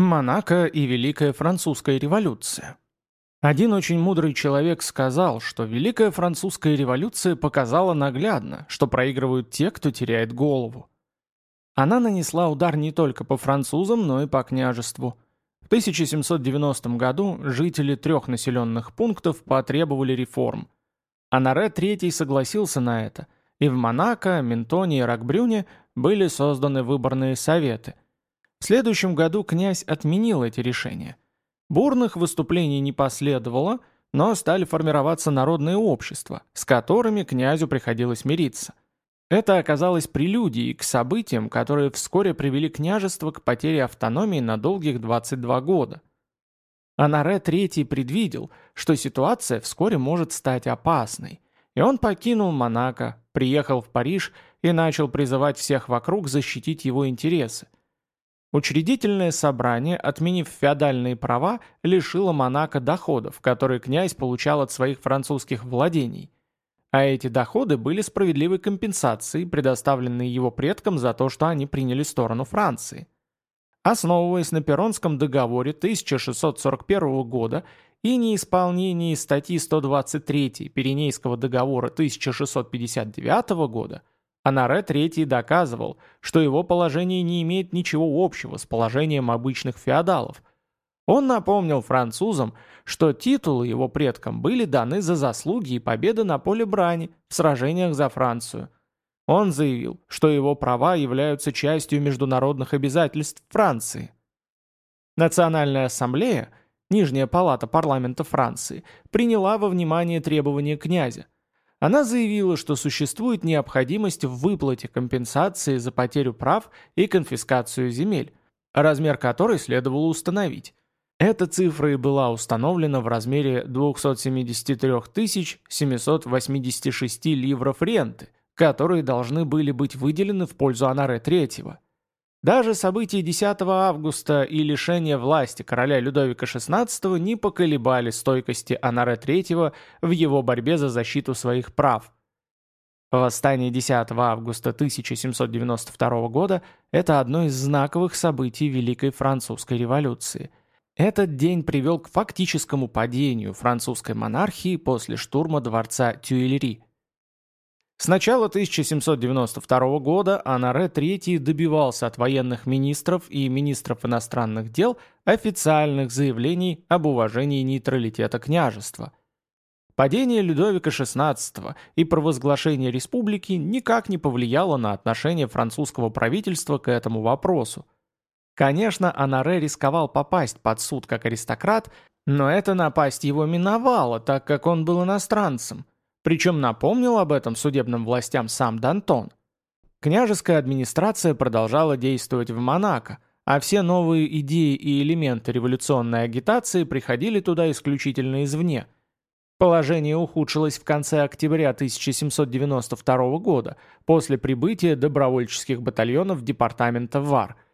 Монако и Великая Французская революция. Один очень мудрый человек сказал, что Великая Французская революция показала наглядно, что проигрывают те, кто теряет голову. Она нанесла удар не только по французам, но и по княжеству. В 1790 году жители трех населенных пунктов потребовали реформ. Анаре III согласился на это, и в Монако, Ментоне и Ракбрюне были созданы выборные советы – в следующем году князь отменил эти решения. Бурных выступлений не последовало, но стали формироваться народные общества, с которыми князю приходилось мириться. Это оказалось прелюдией к событиям, которые вскоре привели княжество к потере автономии на долгих 22 года. Анаре III предвидел, что ситуация вскоре может стать опасной, и он покинул Монако, приехал в Париж и начал призывать всех вокруг защитить его интересы – Учредительное собрание, отменив феодальные права, лишило Монако доходов, которые князь получал от своих французских владений. А эти доходы были справедливой компенсацией, предоставленной его предкам за то, что они приняли сторону Франции. Основываясь на Перронском договоре 1641 года и неисполнении статьи 123 Пиренейского договора 1659 года, Анаре III доказывал, что его положение не имеет ничего общего с положением обычных феодалов. Он напомнил французам, что титулы его предкам были даны за заслуги и победы на поле брани в сражениях за Францию. Он заявил, что его права являются частью международных обязательств Франции. Национальная ассамблея, нижняя палата парламента Франции, приняла во внимание требования князя – она заявила, что существует необходимость в выплате компенсации за потерю прав и конфискацию земель, размер которой следовало установить. Эта цифра и была установлена в размере 273 786 ливров ренты, которые должны были быть выделены в пользу Анаре III. Даже события 10 августа и лишение власти короля Людовика XVI не поколебали стойкости Анаре III в его борьбе за защиту своих прав. Восстание 10 августа 1792 года – это одно из знаковых событий Великой Французской революции. Этот день привел к фактическому падению французской монархии после штурма дворца Тюильри – с начала 1792 года Анаре III добивался от военных министров и министров иностранных дел официальных заявлений об уважении нейтралитета княжества. Падение Людовика XVI и провозглашение республики никак не повлияло на отношение французского правительства к этому вопросу. Конечно, Анаре рисковал попасть под суд как аристократ, но эта напасть его миновала, так как он был иностранцем – причем напомнил об этом судебным властям сам Дантон. Княжеская администрация продолжала действовать в Монако, а все новые идеи и элементы революционной агитации приходили туда исключительно извне. Положение ухудшилось в конце октября 1792 года, после прибытия добровольческих батальонов департамента ВАР –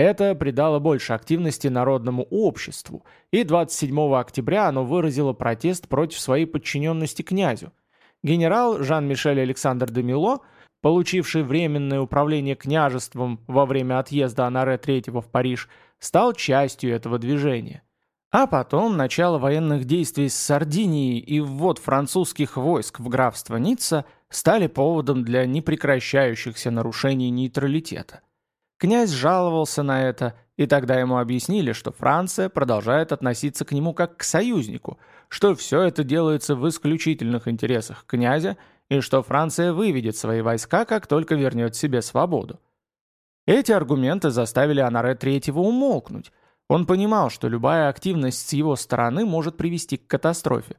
это придало больше активности народному обществу, и 27 октября оно выразило протест против своей подчиненности князю. Генерал Жан-Мишель Александр де Мило, получивший временное управление княжеством во время отъезда Анаре III в Париж, стал частью этого движения. А потом начало военных действий с Сардинией и ввод французских войск в графство Ницца стали поводом для непрекращающихся нарушений нейтралитета. Князь жаловался на это, и тогда ему объяснили, что Франция продолжает относиться к нему как к союзнику – что все это делается в исключительных интересах князя и что Франция выведет свои войска, как только вернет себе свободу. Эти аргументы заставили Анаре Третьего умолкнуть. Он понимал, что любая активность с его стороны может привести к катастрофе.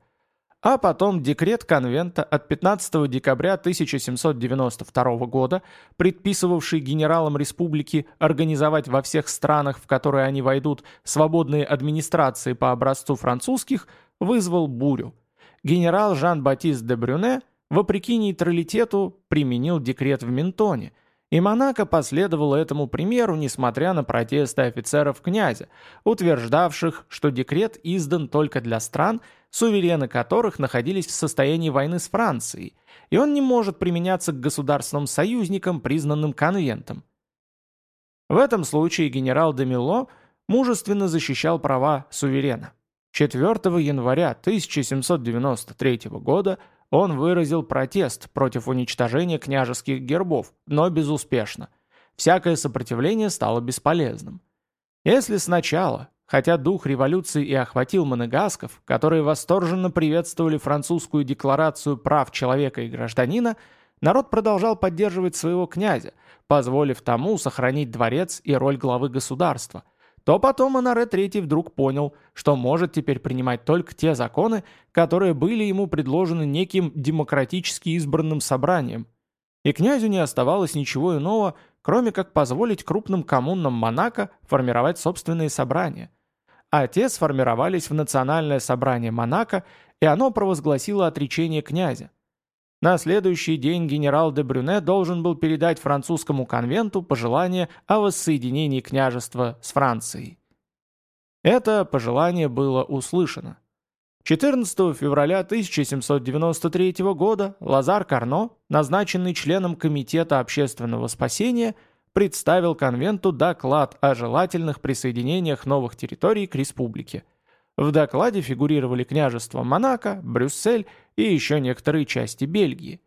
А потом декрет конвента от 15 декабря 1792 года, предписывавший генералам республики организовать во всех странах, в которые они войдут, свободные администрации по образцу французских, вызвал бурю. Генерал Жан-Батист де Брюне, вопреки нейтралитету, применил декрет в Ментоне, и Монако последовало этому примеру, несмотря на протесты офицеров князя, утверждавших, что декрет издан только для стран, суверены которых находились в состоянии войны с Францией, и он не может применяться к государственным союзникам, признанным конвентом. В этом случае генерал де Мило – мужественно защищал права суверена. 4 января 1793 года он выразил протест против уничтожения княжеских гербов, но безуспешно. Всякое сопротивление стало бесполезным. Если сначала, хотя дух революции и охватил монегасков, которые восторженно приветствовали французскую декларацию прав человека и гражданина, народ продолжал поддерживать своего князя, позволив тому сохранить дворец и роль главы государства, то потом Анаре III вдруг понял, что может теперь принимать только те законы, которые были ему предложены неким демократически избранным собранием. И князю не оставалось ничего иного, кроме как позволить крупным коммунам Монако формировать собственные собрания. А те сформировались в Национальное собрание Монако, и оно провозгласило отречение князя. На следующий день генерал де Брюне должен был передать французскому конвенту пожелание о воссоединении княжества с Францией. Это пожелание было услышано. 14 февраля 1793 года Лазар Карно, назначенный членом Комитета общественного спасения, представил конвенту доклад о желательных присоединениях новых территорий к республике. В докладе фигурировали княжества Монако, Брюссель и еще некоторые части Бельгии.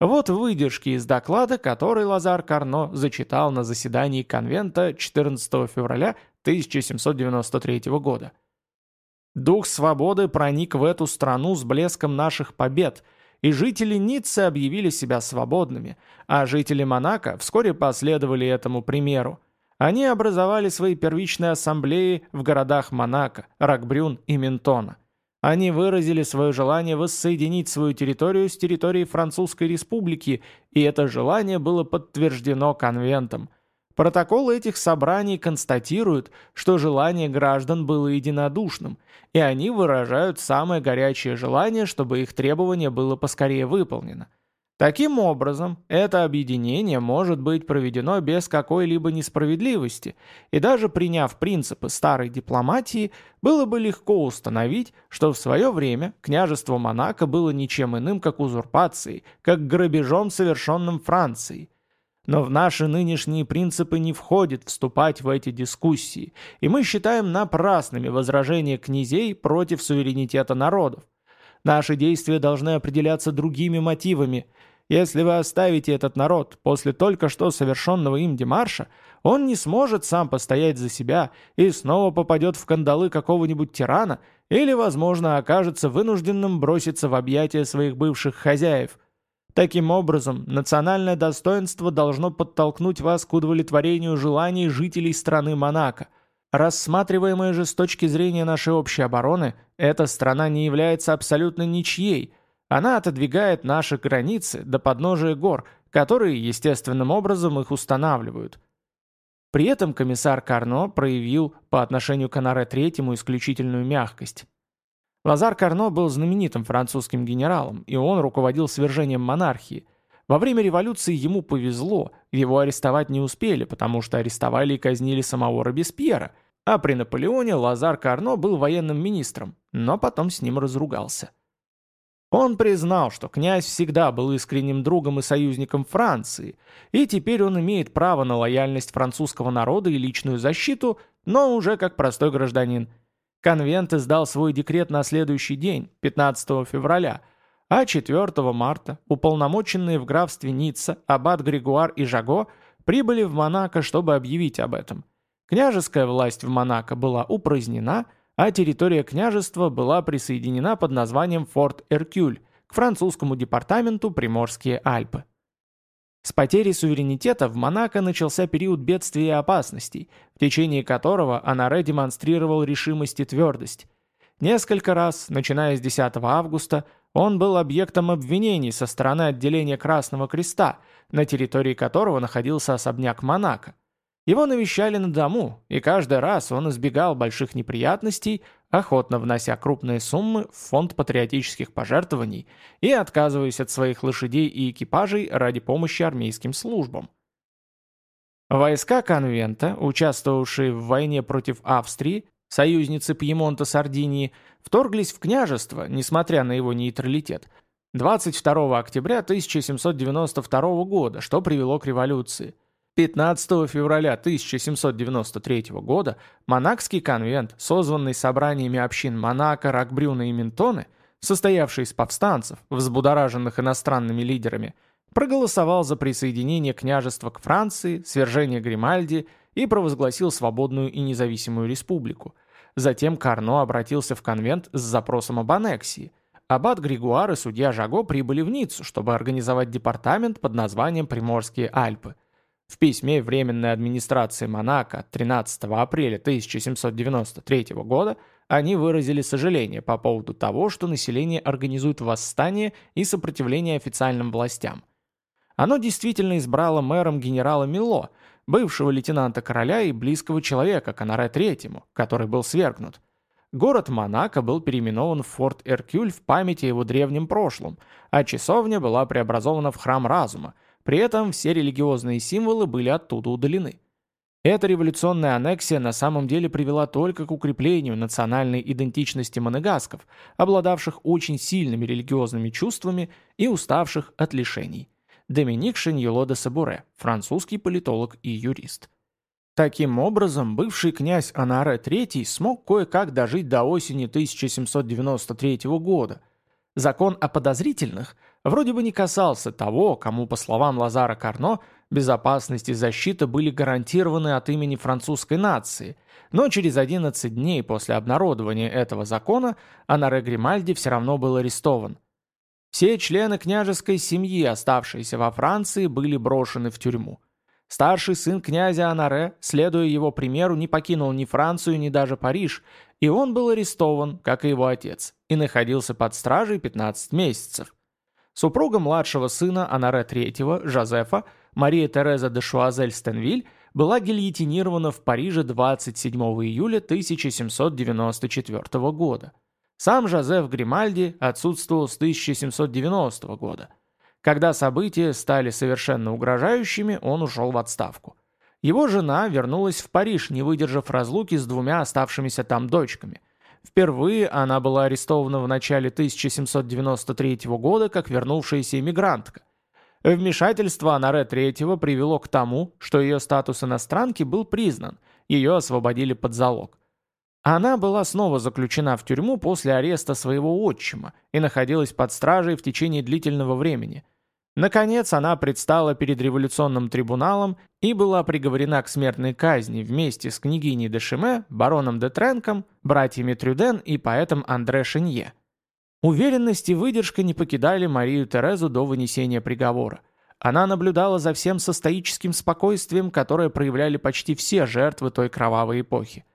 Вот выдержки из доклада, который Лазар Карно зачитал на заседании конвента 14 февраля 1793 года. «Дух свободы проник в эту страну с блеском наших побед, и жители Ниццы объявили себя свободными, а жители Монако вскоре последовали этому примеру. Они образовали свои первичные ассамблеи в городах Монако, Ракбрюн и Ментона. Они выразили свое желание воссоединить свою территорию с территорией Французской Республики, и это желание было подтверждено конвентом. Протоколы этих собраний констатируют, что желание граждан было единодушным, и они выражают самое горячее желание, чтобы их требование было поскорее выполнено. Таким образом, это объединение может быть проведено без какой-либо несправедливости, и даже приняв принципы старой дипломатии, было бы легко установить, что в свое время княжество Монако было ничем иным, как узурпацией, как грабежом, совершенным Францией. Но в наши нынешние принципы не входит вступать в эти дискуссии, и мы считаем напрасными возражения князей против суверенитета народов. Наши действия должны определяться другими мотивами – если вы оставите этот народ после только что совершенного им демарша, он не сможет сам постоять за себя и снова попадет в кандалы какого-нибудь тирана или, возможно, окажется вынужденным броситься в объятия своих бывших хозяев. Таким образом, национальное достоинство должно подтолкнуть вас к удовлетворению желаний жителей страны Монако. Рассматриваемая же с точки зрения нашей общей обороны, эта страна не является абсолютно ничьей – она отодвигает наши границы до подножия гор, которые естественным образом их устанавливают. При этом комиссар Карно проявил по отношению к Анаре Третьему исключительную мягкость. Лазар Карно был знаменитым французским генералом, и он руководил свержением монархии. Во время революции ему повезло, его арестовать не успели, потому что арестовали и казнили самого Робеспьера, а при Наполеоне Лазар Карно был военным министром, но потом с ним разругался. Он признал, что князь всегда был искренним другом и союзником Франции, и теперь он имеет право на лояльность французского народа и личную защиту, но уже как простой гражданин. Конвент издал свой декрет на следующий день, 15 февраля, а 4 марта уполномоченные в графстве Ницца аббат Григуар и Жаго прибыли в Монако, чтобы объявить об этом. Княжеская власть в Монако была упразднена – а территория княжества была присоединена под названием Форт Эркюль к французскому департаменту Приморские Альпы. С потерей суверенитета в Монако начался период бедствий и опасностей, в течение которого Анаре демонстрировал решимость и твердость. Несколько раз, начиная с 10 августа, он был объектом обвинений со стороны отделения Красного Креста, на территории которого находился особняк Монако. Его навещали на дому, и каждый раз он избегал больших неприятностей, охотно внося крупные суммы в фонд патриотических пожертвований и отказываясь от своих лошадей и экипажей ради помощи армейским службам. Войска конвента, участвовавшие в войне против Австрии, союзницы Пьемонта Сардинии, вторглись в княжество, несмотря на его нейтралитет, 22 октября 1792 года, что привело к революции. 15 февраля 1793 года Монакский конвент, созванный собраниями общин Монако, Рокбрюна и Ментоны, состоявший из повстанцев, взбудораженных иностранными лидерами, проголосовал за присоединение княжества к Франции, свержение Гримальди и провозгласил свободную и независимую республику. Затем Карно обратился в конвент с запросом об аннексии. Аббат Григуар и судья Жаго прибыли в Ниццу, чтобы организовать департамент под названием Приморские Альпы. В письме Временной администрации Монако 13 апреля 1793 года они выразили сожаление по поводу того, что население организует восстание и сопротивление официальным властям. Оно действительно избрало мэром генерала Мило, бывшего лейтенанта короля и близкого человека Канаре III, который был свергнут. Город Монако был переименован в Форт Эркюль в память о его древнем прошлом, а часовня была преобразована в храм разума, при этом все религиозные символы были оттуда удалены. Эта революционная аннексия на самом деле привела только к укреплению национальной идентичности монегасков, обладавших очень сильными религиозными чувствами и уставших от лишений. Доминик Шеньело де Сабуре, французский политолог и юрист. Таким образом, бывший князь Анаре III смог кое-как дожить до осени 1793 года. Закон о подозрительных – вроде бы не касался того, кому, по словам Лазара Карно, безопасность и защита были гарантированы от имени французской нации, но через 11 дней после обнародования этого закона Анаре Гримальди все равно был арестован. Все члены княжеской семьи, оставшиеся во Франции, были брошены в тюрьму. Старший сын князя Анаре, следуя его примеру, не покинул ни Францию, ни даже Париж, и он был арестован, как и его отец, и находился под стражей 15 месяцев. Супруга младшего сына Анаре III, Жозефа, Мария Тереза де Шуазель-Стенвиль, была гильотинирована в Париже 27 июля 1794 года. Сам Жозеф Гримальди отсутствовал с 1790 года. Когда события стали совершенно угрожающими, он ушел в отставку. Его жена вернулась в Париж, не выдержав разлуки с двумя оставшимися там дочками – Впервые она была арестована в начале 1793 года как вернувшаяся эмигрантка. Вмешательство Анаре III привело к тому, что ее статус иностранки был признан, ее освободили под залог. Она была снова заключена в тюрьму после ареста своего отчима и находилась под стражей в течение длительного времени – Наконец она предстала перед революционным трибуналом и была приговорена к смертной казни вместе с княгиней де Шиме, бароном де Тренком, братьями Трюден и поэтом Андре Шинье. Уверенность и выдержка не покидали Марию Терезу до вынесения приговора. Она наблюдала за всем со стоическим спокойствием, которое проявляли почти все жертвы той кровавой эпохи.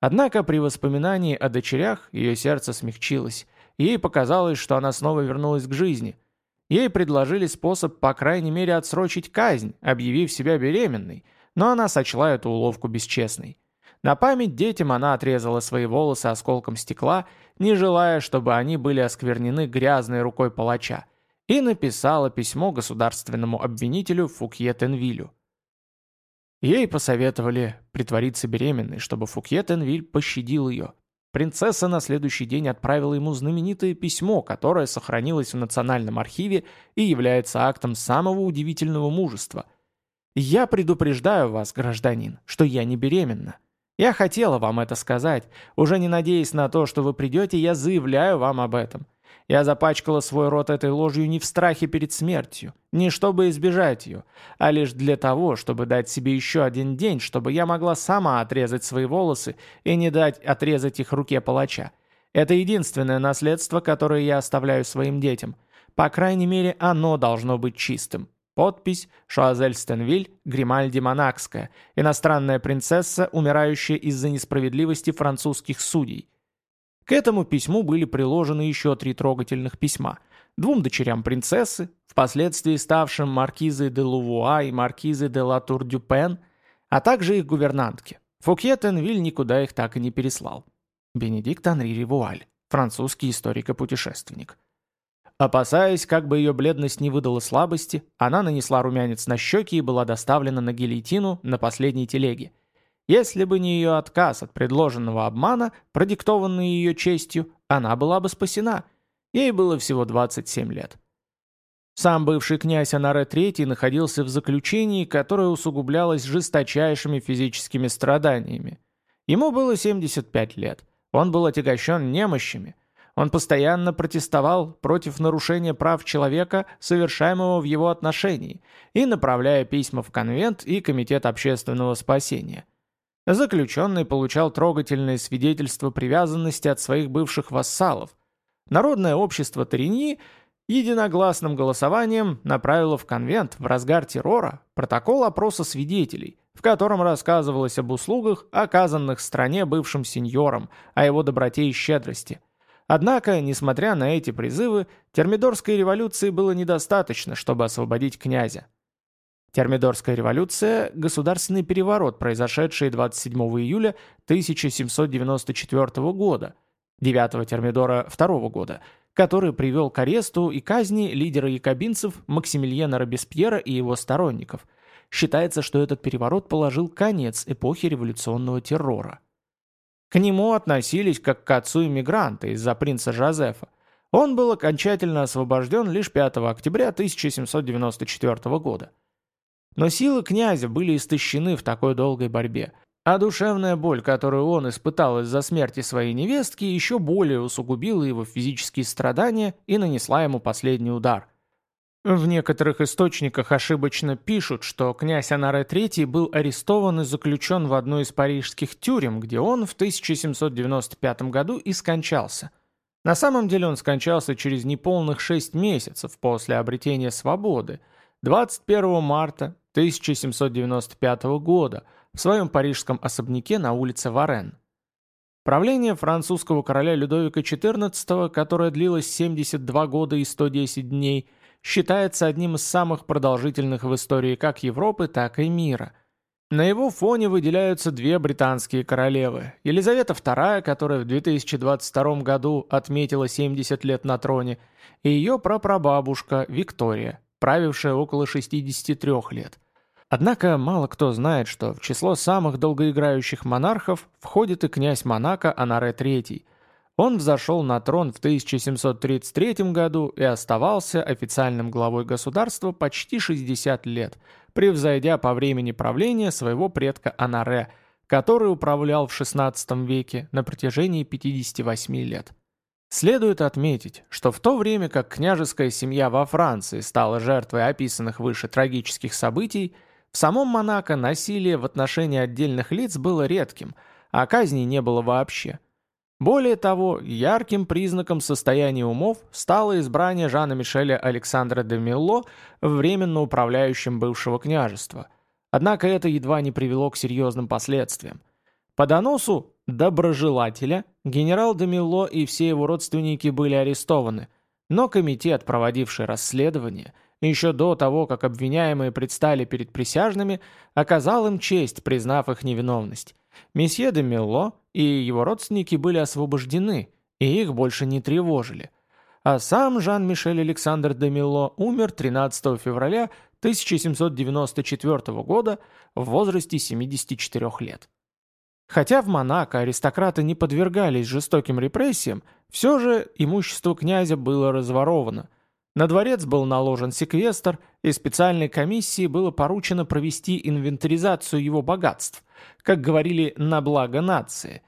Однако при воспоминании о дочерях ее сердце смягчилось, ей показалось, что она снова вернулась к жизни – Ей предложили способ, по крайней мере, отсрочить казнь, объявив себя беременной, но она сочла эту уловку бесчестной. На память детям она отрезала свои волосы осколком стекла, не желая, чтобы они были осквернены грязной рукой палача, и написала письмо государственному обвинителю Фукье Тенвилю. Ей посоветовали притвориться беременной, чтобы Фукье Тенвиль пощадил ее. Принцесса на следующий день отправила ему знаменитое письмо, которое сохранилось в Национальном архиве и является актом самого удивительного мужества. «Я предупреждаю вас, гражданин, что я не беременна. Я хотела вам это сказать. Уже не надеясь на то, что вы придете, я заявляю вам об этом. Я запачкала свой рот этой ложью не в страхе перед смертью, не чтобы избежать ее, а лишь для того, чтобы дать себе еще один день, чтобы я могла сама отрезать свои волосы и не дать отрезать их руке палача. Это единственное наследство, которое я оставляю своим детям. По крайней мере, оно должно быть чистым. Подпись «Шуазель Стенвиль, Гримальди Монакская, иностранная принцесса, умирающая из-за несправедливости французских судей». К этому письму были приложены еще три трогательных письма. Двум дочерям принцессы, впоследствии ставшим маркизой де Лувуа и маркизой де Латур-Дюпен, а также их гувернантке. Фукье Тенвиль никуда их так и не переслал. Бенедикт Анри Ривуаль, французский историк и путешественник. Опасаясь, как бы ее бледность не выдала слабости, она нанесла румянец на щеки и была доставлена на гильотину на последней телеге. Если бы не ее отказ от предложенного обмана, продиктованный ее честью, она была бы спасена. Ей было всего 27 лет. Сам бывший князь Анаре III находился в заключении, которое усугублялось жесточайшими физическими страданиями. Ему было 75 лет. Он был отягощен немощами. Он постоянно протестовал против нарушения прав человека, совершаемого в его отношении, и направляя письма в конвент и Комитет общественного спасения. Заключенный получал трогательные свидетельства привязанности от своих бывших вассалов. Народное общество Тариньи единогласным голосованием направило в конвент в разгар террора протокол опроса свидетелей, в котором рассказывалось об услугах, оказанных стране бывшим сеньором, о его доброте и щедрости. Однако, несмотря на эти призывы, термидорской революции было недостаточно, чтобы освободить князя. Термидорская революция – государственный переворот, произошедший 27 июля 1794 года, 9 Термидора II года, который привел к аресту и казни лидера якобинцев Максимилиана Робеспьера и его сторонников. Считается, что этот переворот положил конец эпохи революционного террора. К нему относились как к отцу иммигранта из-за принца Жозефа. Он был окончательно освобожден лишь 5 октября 1794 года. Но силы князя были истощены в такой долгой борьбе, а душевная боль, которую он испытал из-за смерти своей невестки, еще более усугубила его физические страдания и нанесла ему последний удар. В некоторых источниках ошибочно пишут, что князь Анаре III был арестован и заключен в одну из парижских тюрем, где он в 1795 году и скончался. На самом деле он скончался через неполных шесть месяцев после обретения свободы, 21 марта 1795 года в своем парижском особняке на улице Варен. Правление французского короля Людовика XIV, которое длилось 72 года и 110 дней, считается одним из самых продолжительных в истории как Европы, так и мира. На его фоне выделяются две британские королевы. Елизавета II, которая в 2022 году отметила 70 лет на троне, и ее прапрабабушка Виктория, правившая около 63 лет. Однако мало кто знает, что в число самых долгоиграющих монархов входит и князь Монако Анаре III. Он взошел на трон в 1733 году и оставался официальным главой государства почти 60 лет, превзойдя по времени правления своего предка Анаре, который управлял в XVI веке на протяжении 58 лет. Следует отметить, что в то время как княжеская семья во Франции стала жертвой описанных выше трагических событий, в самом Монако насилие в отношении отдельных лиц было редким, а казней не было вообще. Более того, ярким признаком состояния умов стало избрание Жана-Мишеля Александра де Милло временно управляющим бывшего княжества. Однако это едва не привело к серьезным последствиям. По доносу доброжелателя генерал Демилло и все его родственники были арестованы, но комитет, проводивший расследование, еще до того, как обвиняемые предстали перед присяжными, оказал им честь, признав их невиновность. Месье де Милло и его родственники были освобождены, и их больше не тревожили. А сам Жан-Мишель Александр де Милло умер 13 февраля 1794 года в возрасте 74 лет. Хотя в Монако аристократы не подвергались жестоким репрессиям, все же имущество князя было разворовано. На дворец был наложен секвестр, и специальной комиссии было поручено провести инвентаризацию его богатств, как говорили «на благо нации».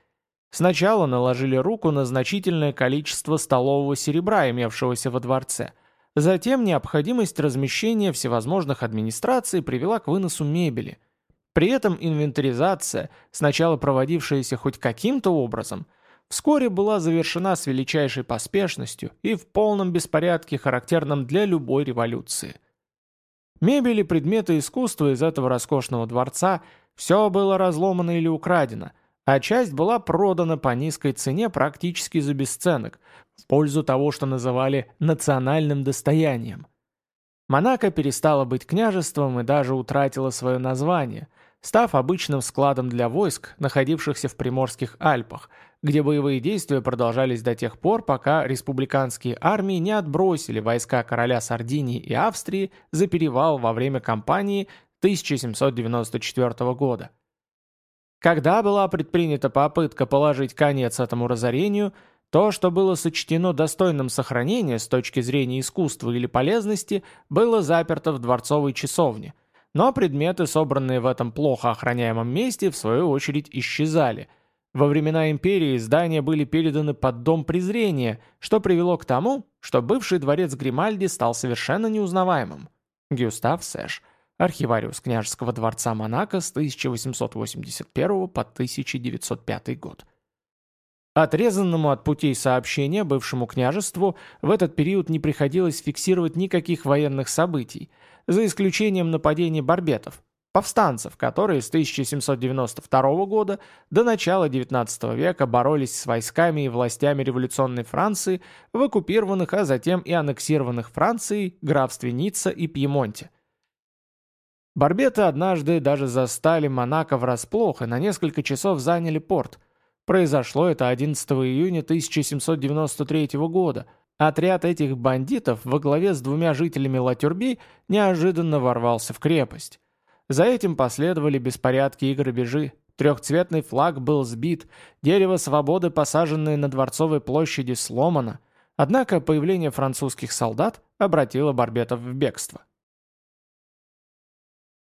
Сначала наложили руку на значительное количество столового серебра, имевшегося во дворце. Затем необходимость размещения всевозможных администраций привела к выносу мебели – при этом инвентаризация, сначала проводившаяся хоть каким-то образом, вскоре была завершена с величайшей поспешностью и в полном беспорядке, характерном для любой революции. Мебель и предметы искусства из этого роскошного дворца все было разломано или украдено, а часть была продана по низкой цене практически за бесценок, в пользу того, что называли «национальным достоянием». Монако перестала быть княжеством и даже утратила свое название – став обычным складом для войск, находившихся в Приморских Альпах, где боевые действия продолжались до тех пор, пока республиканские армии не отбросили войска короля Сардинии и Австрии за перевал во время кампании 1794 года. Когда была предпринята попытка положить конец этому разорению, То, что было сочтено достойным сохранения с точки зрения искусства или полезности, было заперто в дворцовой часовне, но предметы, собранные в этом плохо охраняемом месте, в свою очередь исчезали. Во времена империи здания были переданы под дом презрения, что привело к тому, что бывший дворец Гримальди стал совершенно неузнаваемым. Гюстав Сэш, архивариус княжеского дворца Монако с 1881 по 1905 год. Отрезанному от путей сообщения бывшему княжеству в этот период не приходилось фиксировать никаких военных событий, за исключением нападений барбетов, повстанцев, которые с 1792 года до начала XIX века боролись с войсками и властями революционной Франции в оккупированных, а затем и аннексированных Францией графстве Ницца и Пьемонте. Барбеты однажды даже застали Монако врасплох и на несколько часов заняли порт – Произошло это 11 июня 1793 года. Отряд этих бандитов во главе с двумя жителями Латюрби неожиданно ворвался в крепость. За этим последовали беспорядки и грабежи. Трехцветный флаг был сбит, дерево свободы, посаженное на Дворцовой площади, сломано. Однако появление французских солдат обратило Барбетов в бегство.